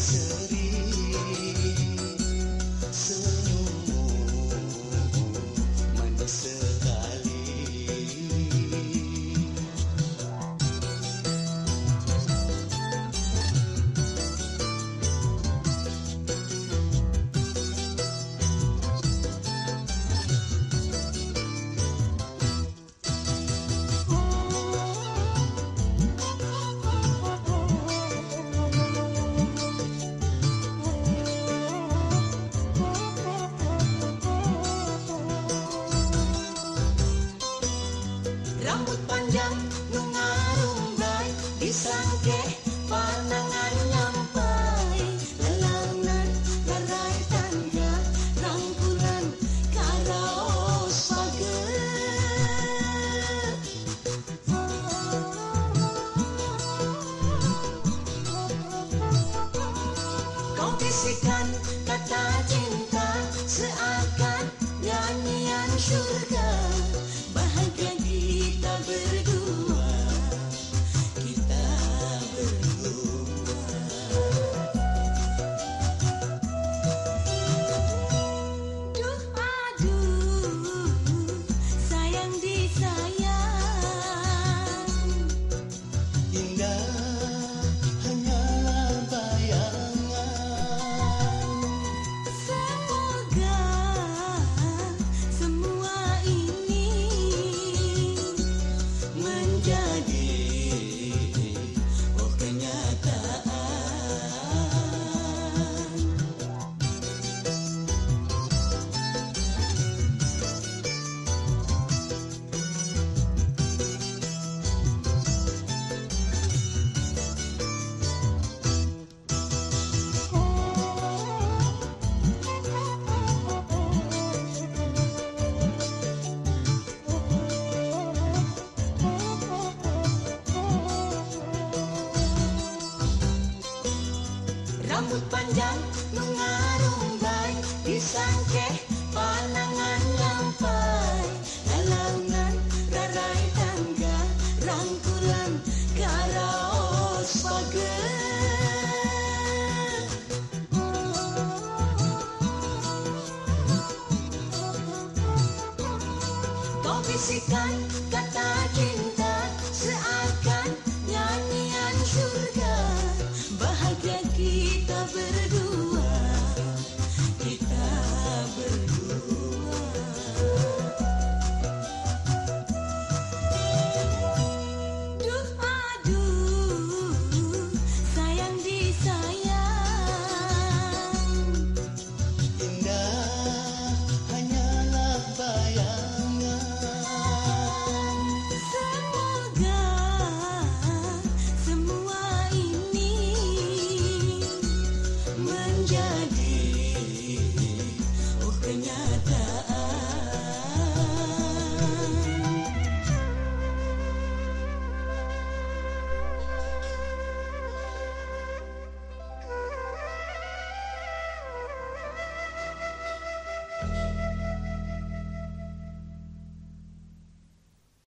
seri seri. bisikan kata cinta seakan nyanyian surga bahagia kita berdua.